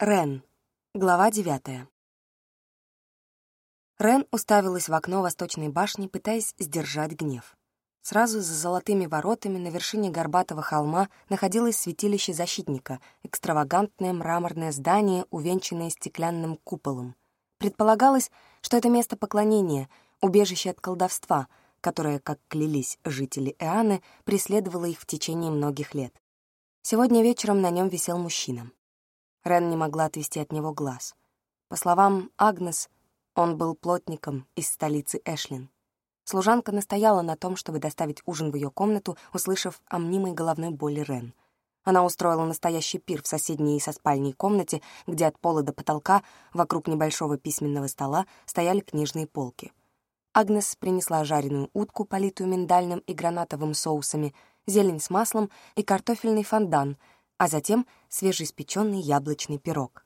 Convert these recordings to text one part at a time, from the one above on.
Рен. Глава девятая. Рен уставилась в окно восточной башни, пытаясь сдержать гнев. Сразу за золотыми воротами на вершине горбатого холма находилось святилище защитника, экстравагантное мраморное здание, увенчанное стеклянным куполом. Предполагалось, что это место поклонения, убежище от колдовства, которое, как клялись жители Эаны, преследовало их в течение многих лет. Сегодня вечером на нем висел мужчина. Рен не могла отвести от него глаз. По словам Агнес, он был плотником из столицы Эшлин. Служанка настояла на том, чтобы доставить ужин в ее комнату, услышав о мнимой головной боли Рен. Она устроила настоящий пир в соседней со спальней комнате, где от пола до потолка вокруг небольшого письменного стола стояли книжные полки. Агнес принесла жареную утку, политую миндальным и гранатовым соусами, зелень с маслом и картофельный фондан — а затем свежеиспеченный яблочный пирог.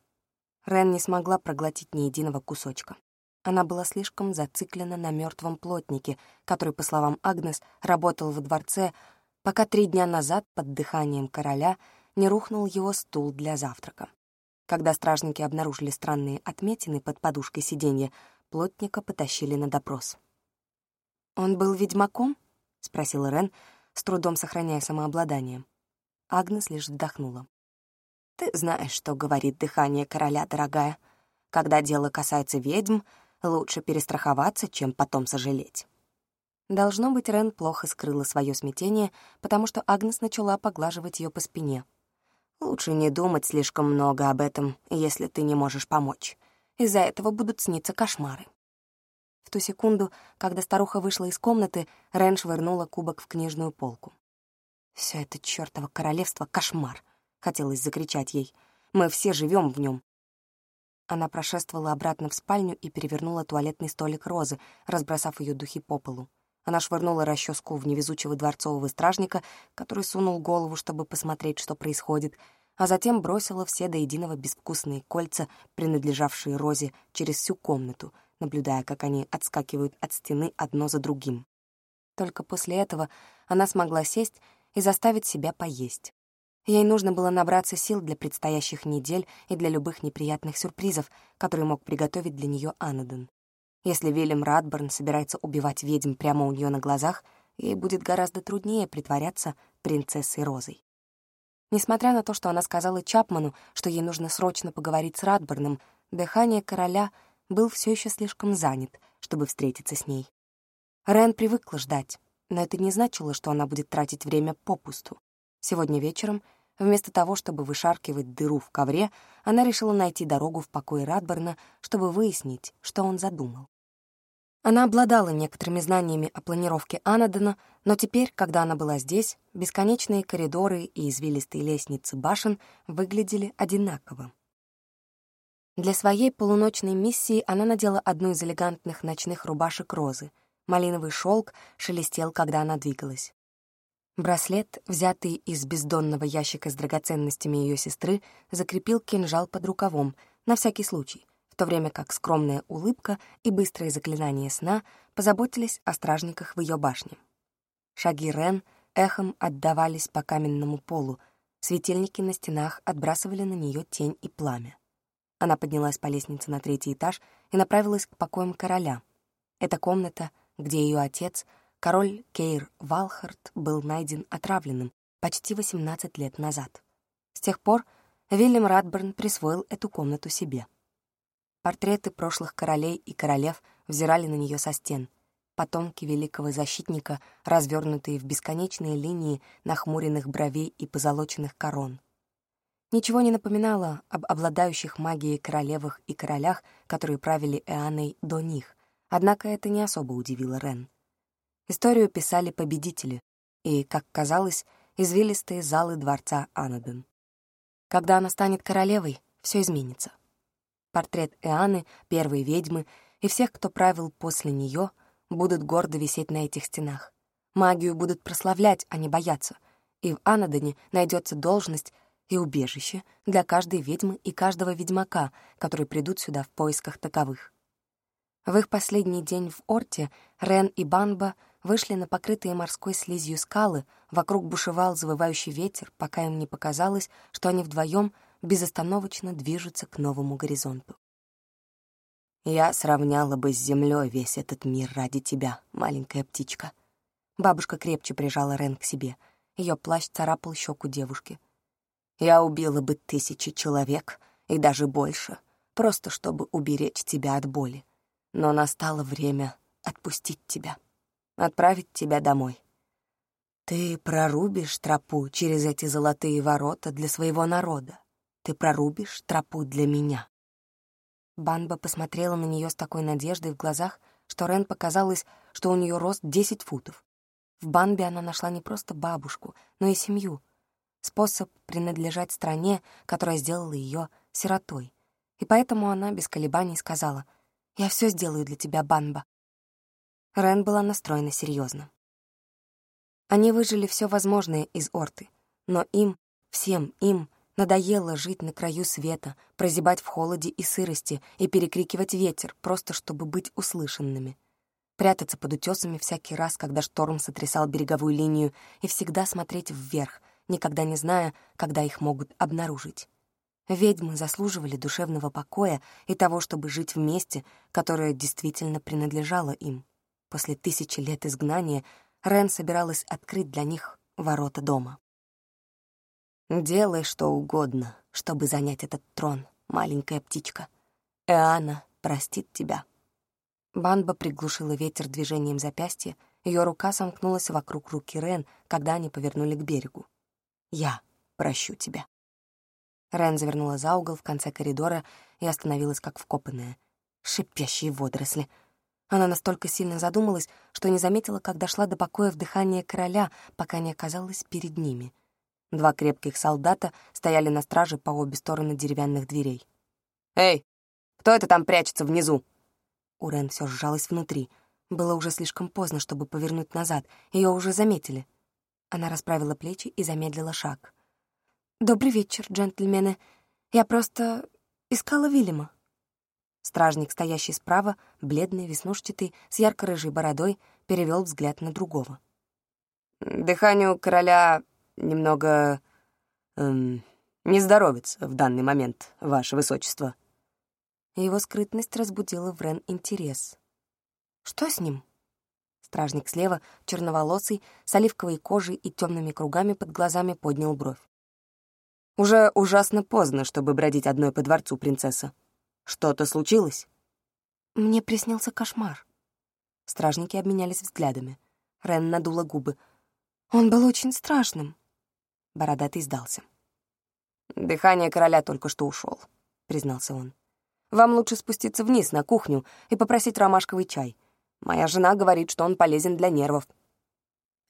Рен не смогла проглотить ни единого кусочка. Она была слишком зациклена на мертвом плотнике, который, по словам Агнес, работал во дворце, пока три дня назад под дыханием короля не рухнул его стул для завтрака. Когда стражники обнаружили странные отметины под подушкой сиденья, плотника потащили на допрос. «Он был ведьмаком?» — спросила Рен, с трудом сохраняя самообладание. Агнес лишь вздохнула. «Ты знаешь, что говорит дыхание короля, дорогая. Когда дело касается ведьм, лучше перестраховаться, чем потом сожалеть». Должно быть, Рен плохо скрыла свое смятение, потому что Агнес начала поглаживать ее по спине. «Лучше не думать слишком много об этом, если ты не можешь помочь. Из-за этого будут сниться кошмары». В ту секунду, когда старуха вышла из комнаты, Рен швырнула кубок в книжную полку. Все это чертово королевство — кошмар, хотелось закричать ей. Мы все живем в нем. Она прошествовала обратно в спальню и перевернула туалетный столик розы, разбросав ее духи по полу. Она швырнула расческу в невезучего дворцового стражника, который сунул голову, чтобы посмотреть, что происходит, а затем бросила все до единого безвкусные кольца, принадлежавшие Розе, через всю комнату, наблюдая, как они отскакивают от стены одно за другим. Только после этого она смогла сесть и заставить себя поесть. Ей нужно было набраться сил для предстоящих недель и для любых неприятных сюрпризов, которые мог приготовить для нее Анаден. Если Вильям Радборн собирается убивать ведьм прямо у нее на глазах, ей будет гораздо труднее притворяться принцессой Розой. Несмотря на то, что она сказала Чапману, что ей нужно срочно поговорить с Радборном, дыхание короля был все еще слишком занят, чтобы встретиться с ней. Рен привыкла ждать, но это не значило, что она будет тратить время попусту. Сегодня вечером, вместо того, чтобы вышаркивать дыру в ковре, она решила найти дорогу в покой Радберна, чтобы выяснить, что он задумал. Она обладала некоторыми знаниями о планировке Анадена, но теперь, когда она была здесь, бесконечные коридоры и извилистые лестницы башен выглядели одинаково. Для своей полуночной миссии она надела одну из элегантных ночных рубашек розы — Малиновый шелк шелестел, когда она двигалась. Браслет, взятый из бездонного ящика с драгоценностями ее сестры, закрепил кинжал под рукавом, на всякий случай, в то время как скромная улыбка и быстрое заклинание сна позаботились о стражниках в ее башне. Шаги Рен эхом отдавались по каменному полу, светильники на стенах отбрасывали на нее тень и пламя. Она поднялась по лестнице на третий этаж и направилась к покоям короля. Эта комната — где ее отец, король Кейр Валхард, был найден отравленным почти 18 лет назад. С тех пор Вильям Радберн присвоил эту комнату себе. Портреты прошлых королей и королев взирали на нее со стен. Потомки великого защитника, развернутые в бесконечные линии нахмуренных бровей и позолоченных корон. Ничего не напоминало об обладающих магией королевах и королях, которые правили Эаной до них, Однако это не особо удивило Рен. Историю писали победители и, как казалось, извилистые залы дворца Анаден. Когда она станет королевой, все изменится. Портрет Эаны, первой ведьмы и всех, кто правил после нее, будут гордо висеть на этих стенах. Магию будут прославлять, а не бояться. И в Анадоне найдется должность и убежище для каждой ведьмы и каждого ведьмака, которые придут сюда в поисках таковых. В их последний день в Орте Рен и Банба вышли на покрытые морской слизью скалы, вокруг бушевал завывающий ветер, пока им не показалось, что они вдвоем безостановочно движутся к новому горизонту. «Я сравняла бы с землей весь этот мир ради тебя, маленькая птичка». Бабушка крепче прижала Рен к себе. Ее плащ царапал щеку девушки. «Я убила бы тысячи человек, и даже больше, просто чтобы уберечь тебя от боли. Но настало время отпустить тебя, отправить тебя домой. Ты прорубишь тропу через эти золотые ворота для своего народа. Ты прорубишь тропу для меня. Банба посмотрела на нее с такой надеждой в глазах, что Рен показалось, что у нее рост десять футов. В Банбе она нашла не просто бабушку, но и семью, способ принадлежать стране, которая сделала ее сиротой. И поэтому она без колебаний сказала «Я все сделаю для тебя, Банба». Рен была настроена серьезно. Они выжили все возможное из Орты, но им, всем им, надоело жить на краю света, прозябать в холоде и сырости и перекрикивать ветер, просто чтобы быть услышанными. Прятаться под утесами всякий раз, когда шторм сотрясал береговую линию, и всегда смотреть вверх, никогда не зная, когда их могут обнаружить. Ведьмы заслуживали душевного покоя и того, чтобы жить в месте, которое действительно принадлежало им. После тысячи лет изгнания Рен собиралась открыть для них ворота дома. «Делай что угодно, чтобы занять этот трон, маленькая птичка. Эана простит тебя». Банба приглушила ветер движением запястья, ее рука сомкнулась вокруг руки Рен, когда они повернули к берегу. «Я прощу тебя». Рен завернула за угол в конце коридора и остановилась как вкопанная. Шипящие водоросли — она настолько сильно задумалась, что не заметила, как дошла до покоя вдыхания короля, пока не оказалась перед ними. Два крепких солдата стояли на страже по обе стороны деревянных дверей. «Эй, кто это там прячется внизу?» Урен все сжалась внутри. Было уже слишком поздно, чтобы повернуть назад. Ее уже заметили. Она расправила плечи и замедлила шаг. «Добрый вечер, джентльмены. Я просто искала Вильяма». Стражник, стоящий справа, бледный, веснушчатый, с ярко-рыжей бородой, перевел взгляд на другого. «Дыханию короля немного... Эм, не здоровится в данный момент, ваше высочество». Его скрытность разбудила в Рен интерес. «Что с ним?» Стражник слева, черноволосый, с оливковой кожей и темными кругами под глазами поднял бровь. «Уже ужасно поздно, чтобы бродить одной по дворцу, принцесса. Что-то случилось?» «Мне приснился кошмар». Стражники обменялись взглядами. Рен надула губы. «Он был очень страшным». Бородатый сдался. «Дыхание короля только что ушел, признался он. «Вам лучше спуститься вниз, на кухню, и попросить ромашковый чай. Моя жена говорит, что он полезен для нервов».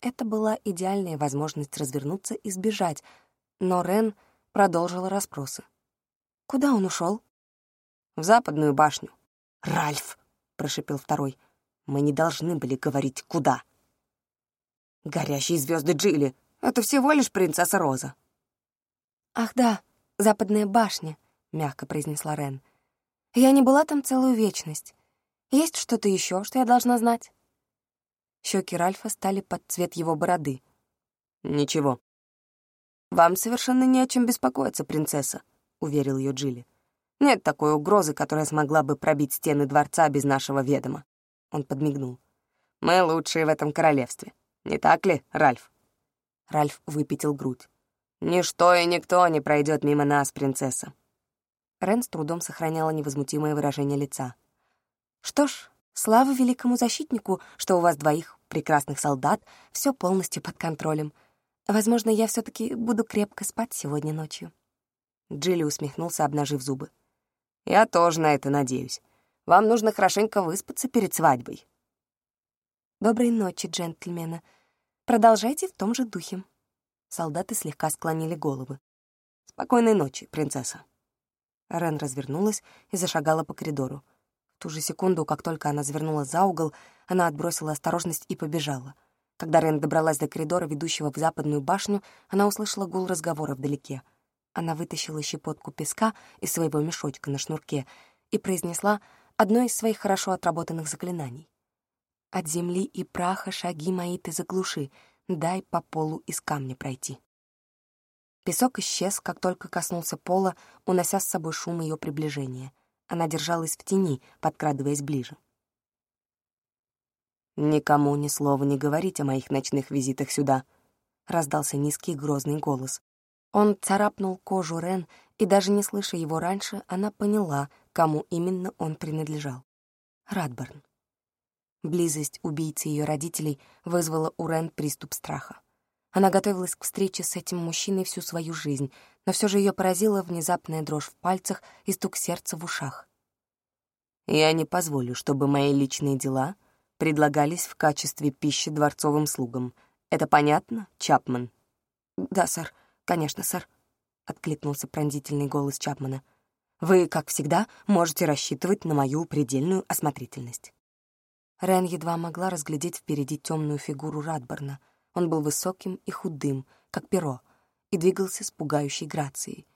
Это была идеальная возможность развернуться и сбежать, но Рен продолжила расспросы. «Куда он ушел? в западную башню. «Ральф!» — прошипел второй. «Мы не должны были говорить, куда». «Горящие звезды Джилли! Это всего лишь принцесса Роза!» «Ах да, западная башня!» — мягко произнесла Рен. «Я не была там целую вечность. Есть что-то еще, что я должна знать?» Щеки Ральфа стали под цвет его бороды. «Ничего. Вам совершенно не о чем беспокоиться, принцесса», — уверил ее Джилли. Нет такой угрозы, которая смогла бы пробить стены дворца без нашего ведома. Он подмигнул. Мы лучшие в этом королевстве. Не так ли, Ральф? Ральф выпятил грудь. Ничто и никто не пройдет мимо нас, принцесса. Рен с трудом сохраняла невозмутимое выражение лица. Что ж, слава великому защитнику, что у вас двоих прекрасных солдат, все полностью под контролем. Возможно, я все таки буду крепко спать сегодня ночью. Джилли усмехнулся, обнажив зубы. Я тоже на это надеюсь. Вам нужно хорошенько выспаться перед свадьбой. Доброй ночи, джентльмены. Продолжайте в том же духе. Солдаты слегка склонили головы. Спокойной ночи, принцесса. Рен развернулась и зашагала по коридору. В ту же секунду, как только она завернула за угол, она отбросила осторожность и побежала. Когда Рен добралась до коридора, ведущего в западную башню, она услышала гул разговора вдалеке — она вытащила щепотку песка из своего мешочка на шнурке и произнесла одно из своих хорошо отработанных заклинаний. «От земли и праха шаги мои ты заглуши, дай по полу из камня пройти». Песок исчез, как только коснулся пола, унося с собой шум ее приближения. Она держалась в тени, подкрадываясь ближе. «Никому ни слова не говорить о моих ночных визитах сюда», — раздался низкий грозный голос. Он царапнул кожу Рен, и даже не слыша его раньше, она поняла, кому именно он принадлежал. Радберн. Близость убийцы ее родителей вызвала у Рен приступ страха. Она готовилась к встрече с этим мужчиной всю свою жизнь, но все же ее поразила внезапная дрожь в пальцах и стук сердца в ушах. «Я не позволю, чтобы мои личные дела предлагались в качестве пищи дворцовым слугам. Это понятно, Чапман?» «Да, сэр. Конечно, сэр», — откликнулся пронзительный голос Чапмана. «Вы, как всегда, можете рассчитывать на мою предельную осмотрительность». Рен едва могла разглядеть впереди темную фигуру Радборна. Он был высоким и худым, как перо, и двигался с пугающей грацией.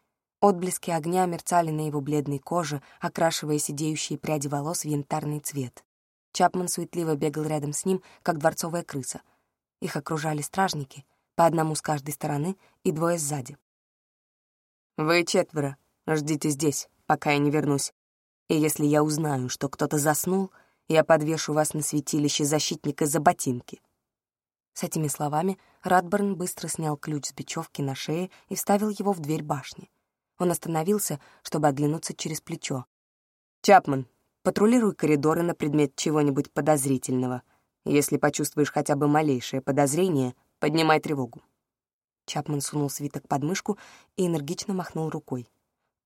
Отблески огня мерцали на его бледной коже, окрашивая сидеющие пряди волос в янтарный цвет. Чапман суетливо бегал рядом с ним, как дворцовая крыса. Их окружали стражники, по одному с каждой стороны и двое сзади. «Вы четверо. Ждите здесь, пока я не вернусь. И если я узнаю, что кто-то заснул, я подвешу вас на святилище защитника за ботинки». С этими словами Радберн быстро снял ключ с бечевки на шее и вставил его в дверь башни. Он остановился, чтобы оглянуться через плечо. «Чапман, Патрулируй коридоры на предмет чего-нибудь подозрительного. Если почувствуешь хотя бы малейшее подозрение, поднимай тревогу». Чапман сунул свиток под мышку и энергично махнул рукой.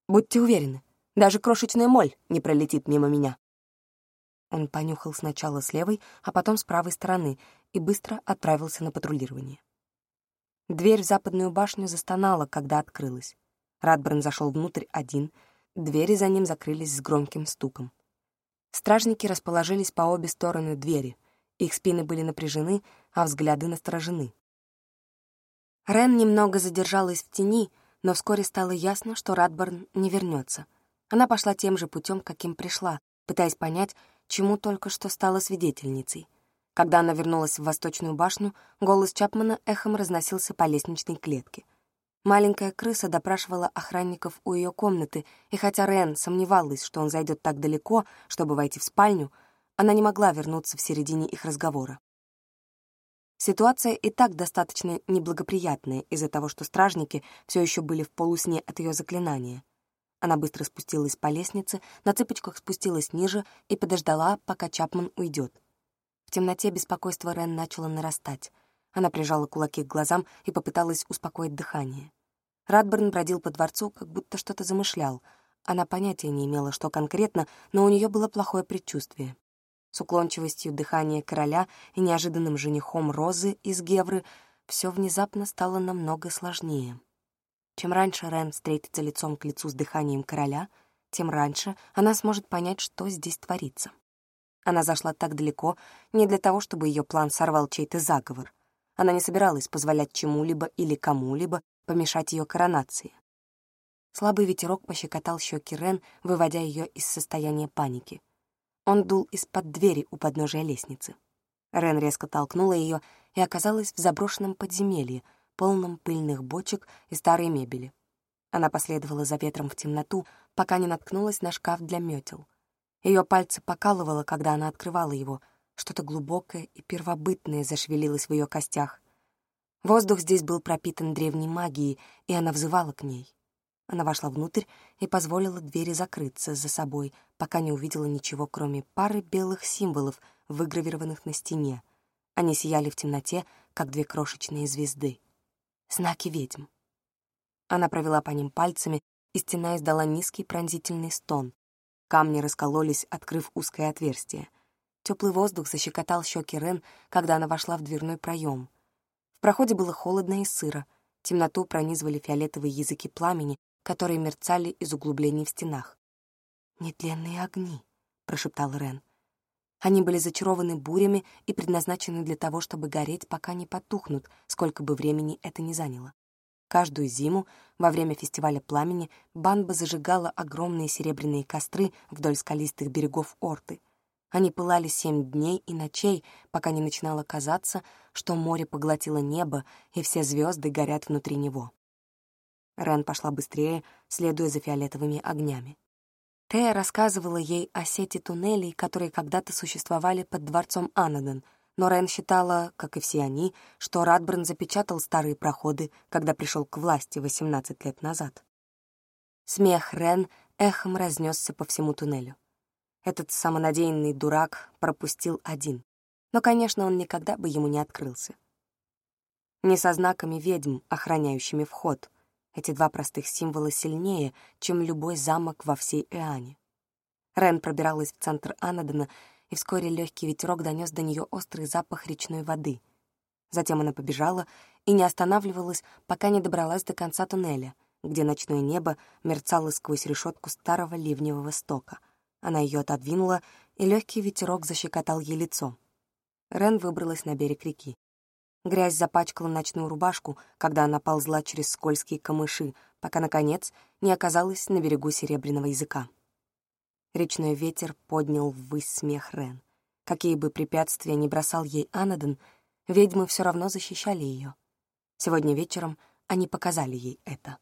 «Будьте уверены, даже крошечная моль не пролетит мимо меня». Он понюхал сначала с левой, а потом с правой стороны и быстро отправился на патрулирование. Дверь в западную башню застонала, когда открылась. Радберн зашел внутрь один, двери за ним закрылись с громким стуком. Стражники расположились по обе стороны двери. Их спины были напряжены, а взгляды насторожены. Рен немного задержалась в тени, но вскоре стало ясно, что Радборн не вернется. Она пошла тем же путем, каким пришла, пытаясь понять, чему только что стала свидетельницей. Когда она вернулась в Восточную башню, голос Чапмана эхом разносился по лестничной клетке. Маленькая крыса допрашивала охранников у ее комнаты, и хотя Рен сомневалась, что он зайдет так далеко, чтобы войти в спальню, она не могла вернуться в середине их разговора. Ситуация и так достаточно неблагоприятная из-за того, что стражники все еще были в полусне от ее заклинания. Она быстро спустилась по лестнице, на цыпочках спустилась ниже и подождала, пока Чапман уйдет. В темноте беспокойство Рен начало нарастать. Она прижала кулаки к глазам и попыталась успокоить дыхание. Радберн бродил по дворцу, как будто что-то замышлял. Она понятия не имела, что конкретно, но у нее было плохое предчувствие. С уклончивостью дыхания короля и неожиданным женихом Розы из Гевры все внезапно стало намного сложнее. Чем раньше Рен встретится лицом к лицу с дыханием короля, тем раньше она сможет понять, что здесь творится. Она зашла так далеко не для того, чтобы ее план сорвал чей-то заговор. Она не собиралась позволять чему-либо или кому-либо помешать ее коронации. Слабый ветерок пощекотал щеки Рен, выводя ее из состояния паники. Он дул из-под двери у подножия лестницы. Рен резко толкнула ее и оказалась в заброшенном подземелье, полном пыльных бочек и старой мебели. Она последовала за ветром в темноту, пока не наткнулась на шкаф для метел. Ее пальцы покалывало, когда она открывала его, что-то глубокое и первобытное зашевелилось в ее костях. Воздух здесь был пропитан древней магией, и она взывала к ней. Она вошла внутрь и позволила двери закрыться за собой, пока не увидела ничего, кроме пары белых символов, выгравированных на стене. Они сияли в темноте, как две крошечные звезды. Знаки ведьм. Она провела по ним пальцами, и стена издала низкий пронзительный стон. Камни раскололись, открыв узкое отверстие — Теплый воздух защекотал щеки Рен, когда она вошла в дверной проем. В проходе было холодно и сыро. Темноту пронизывали фиолетовые языки пламени, которые мерцали из углублений в стенах. «Нетленные огни», — прошептал Рен. Они были зачарованы бурями и предназначены для того, чтобы гореть, пока не потухнут, сколько бы времени это ни заняло. Каждую зиму, во время фестиваля пламени, Банба зажигала огромные серебряные костры вдоль скалистых берегов Орты — они пылали семь дней и ночей, пока не начинало казаться, что море поглотило небо, и все звезды горят внутри него. Рен пошла быстрее, следуя за фиолетовыми огнями. Тея рассказывала ей о сети туннелей, которые когда-то существовали под дворцом Анадон, но Рен считала, как и все они, что Радбран запечатал старые проходы, когда пришел к власти 18 лет назад. Смех Рен эхом разнесся по всему туннелю. Этот самонадеянный дурак пропустил один. Но, конечно, он никогда бы ему не открылся. Не со знаками ведьм, охраняющими вход. Эти два простых символа сильнее, чем любой замок во всей Эане. Рен пробиралась в центр Анадона, и вскоре легкий ветерок донес до нее острый запах речной воды. Затем она побежала и не останавливалась, пока не добралась до конца туннеля, где ночное небо мерцало сквозь решетку старого ливневого стока — она ее отодвинула, и легкий ветерок защекотал ей лицо. Рен выбралась на берег реки. Грязь запачкала ночную рубашку, когда она ползла через скользкие камыши, пока, наконец, не оказалась на берегу серебряного языка. Речной ветер поднял ввысь смех Рен. Какие бы препятствия ни бросал ей Анадон, ведьмы все равно защищали ее. Сегодня вечером они показали ей это.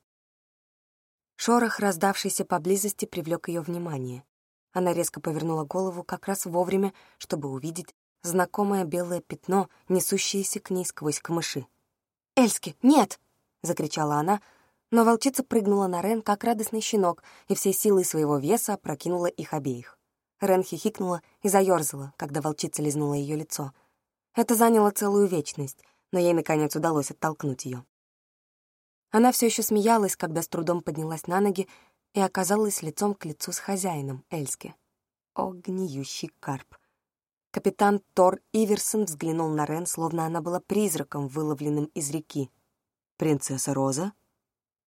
Шорох, раздавшийся поблизости, привлек ее внимание. Она резко повернула голову как раз вовремя, чтобы увидеть знакомое белое пятно, несущееся к ней сквозь камыши. «Эльски, нет!» — закричала она, но волчица прыгнула на Рен, как радостный щенок, и всей силой своего веса прокинула их обеих. Рен хихикнула и заёрзала, когда волчица лизнула ее лицо. Это заняло целую вечность, но ей, наконец, удалось оттолкнуть ее. Она все еще смеялась, когда с трудом поднялась на ноги и оказалась лицом к лицу с хозяином Эльски. О, гниющий карп! Капитан Тор Иверсон взглянул на Рен, словно она была призраком, выловленным из реки. «Принцесса Роза?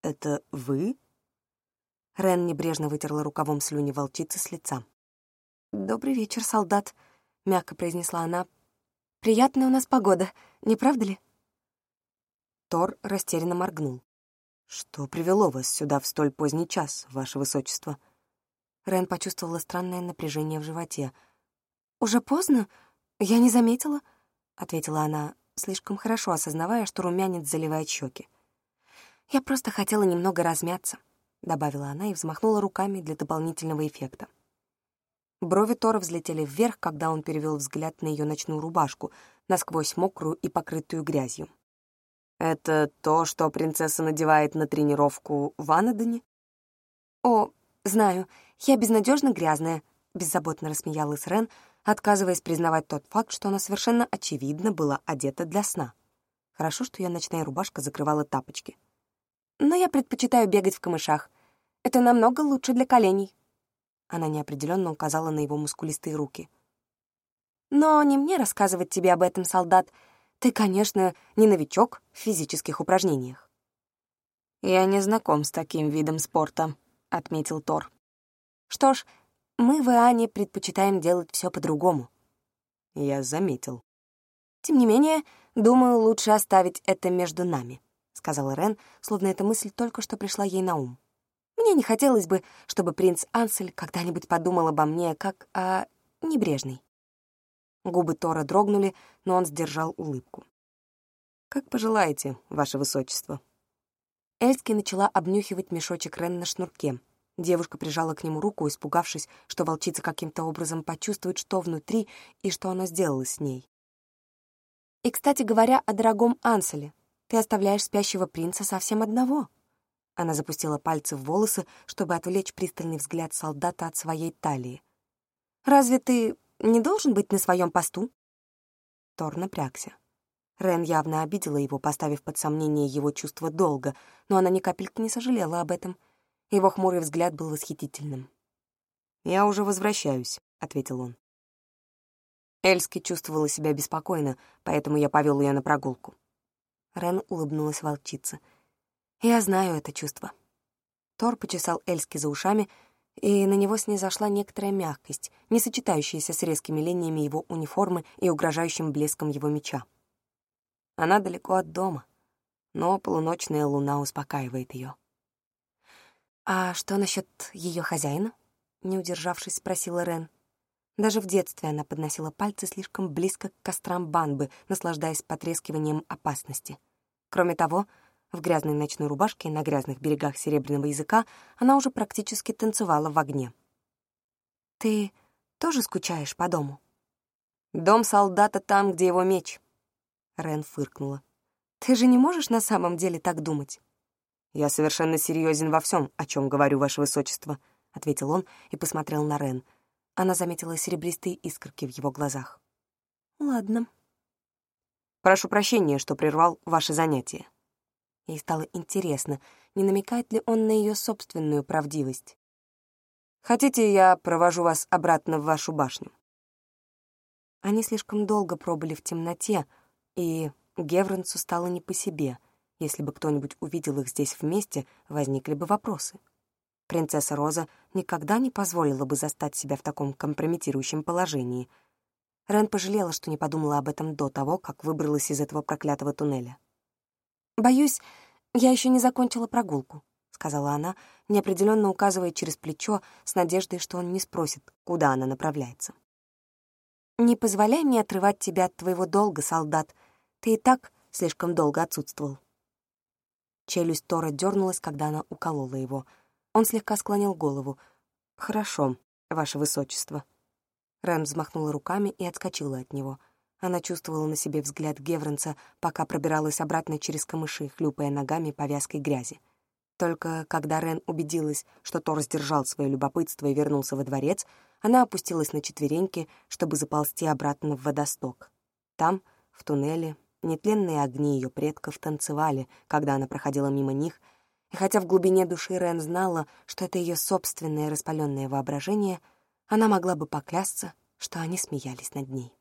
Это вы?» Рен небрежно вытерла рукавом слюни волчицы с лица. «Добрый вечер, солдат», — мягко произнесла она. «Приятная у нас погода, не правда ли?» Тор растерянно моргнул. «Что привело вас сюда в столь поздний час, ваше высочество?» Рен почувствовала странное напряжение в животе. «Уже поздно? Я не заметила», — ответила она, слишком хорошо осознавая, что румянец заливает щеки. «Я просто хотела немного размяться», — добавила она и взмахнула руками для дополнительного эффекта. Брови Тора взлетели вверх, когда он перевел взгляд на ее ночную рубашку, насквозь мокрую и покрытую грязью. Это то, что принцесса надевает на тренировку в Анадоне? О, знаю, я безнадежно грязная, беззаботно рассмеялась Рен, отказываясь признавать тот факт, что она совершенно очевидно была одета для сна. Хорошо, что ее ночная рубашка закрывала тапочки. Но я предпочитаю бегать в камышах. Это намного лучше для коленей. Она неопределенно указала на его мускулистые руки. Но не мне рассказывать тебе об этом, солдат. Ты, конечно, не новичок в физических упражнениях. «Я не знаком с таким видом спорта», — отметил Тор. «Что ж, мы в Иоанне предпочитаем делать все по-другому». Я заметил. «Тем не менее, думаю, лучше оставить это между нами», — сказала Рен, словно эта мысль только что пришла ей на ум. «Мне не хотелось бы, чтобы принц Ансель когда-нибудь подумал обо мне как о небрежной». Губы Тора дрогнули, но он сдержал улыбку. «Как пожелаете, ваше высочество». Эльски начала обнюхивать мешочек Рен на шнурке. Девушка прижала к нему руку, испугавшись, что волчица каким-то образом почувствует, что внутри и что она сделала с ней. «И, кстати говоря, о дорогом Анселе. Ты оставляешь спящего принца совсем одного». Она запустила пальцы в волосы, чтобы отвлечь пристальный взгляд солдата от своей талии. «Разве ты не должен быть на своем посту?» Тор напрягся. Рен явно обидела его, поставив под сомнение его чувство долга, но она ни капельки не сожалела об этом. Его хмурый взгляд был восхитительным. «Я уже возвращаюсь», — ответил он. Эльски чувствовала себя беспокойно, поэтому я повел ее на прогулку. Рен улыбнулась волчице. «Я знаю это чувство». Тор почесал Эльски за ушами, и на него снизошла некоторая мягкость, не сочетающаяся с резкими линиями его униформы и угрожающим блеском его меча. Она далеко от дома, но полуночная луна успокаивает ее. «А что насчет ее хозяина?» — не удержавшись, спросила Рен. Даже в детстве она подносила пальцы слишком близко к кострам банбы, наслаждаясь потрескиванием опасности. Кроме того, В грязной ночной рубашке на грязных берегах Серебряного языка она уже практически танцевала в огне. «Ты тоже скучаешь по дому?» «Дом солдата там, где его меч», — Рен фыркнула. «Ты же не можешь на самом деле так думать?» «Я совершенно серьезен во всем, о чем говорю, Ваше Высочество», — ответил он и посмотрел на Рен. Она заметила серебристые искорки в его глазах. «Ладно». «Прошу прощения, что прервал ваше занятие». Ей стало интересно, не намекает ли он на ее собственную правдивость. «Хотите, я провожу вас обратно в вашу башню?» Они слишком долго пробыли в темноте, и Гевронцу стало не по себе. Если бы кто-нибудь увидел их здесь вместе, возникли бы вопросы. Принцесса Роза никогда не позволила бы застать себя в таком компрометирующем положении. Рен пожалела, что не подумала об этом до того, как выбралась из этого проклятого туннеля. «Боюсь, я еще не закончила прогулку», — сказала она, неопределенно указывая через плечо с надеждой, что он не спросит, куда она направляется. «Не позволяй мне отрывать тебя от твоего долга, солдат. Ты и так слишком долго отсутствовал». Челюсть Тора дернулась, когда она уколола его — он слегка склонил голову. «Хорошо, ваше высочество». Рэм взмахнула руками и отскочила от него. Она чувствовала на себе взгляд Гевронца, пока пробиралась обратно через камыши, хлюпая ногами по вязкой грязи. Только когда Рен убедилась, что Тор сдержал свое любопытство и вернулся во дворец, она опустилась на четвереньки, чтобы заползти обратно в водосток. Там, в туннеле, нетленные огни ее предков танцевали, когда она проходила мимо них, и хотя в глубине души Рен знала, что это ее собственное распаленное воображение, она могла бы поклясться, что они смеялись над ней.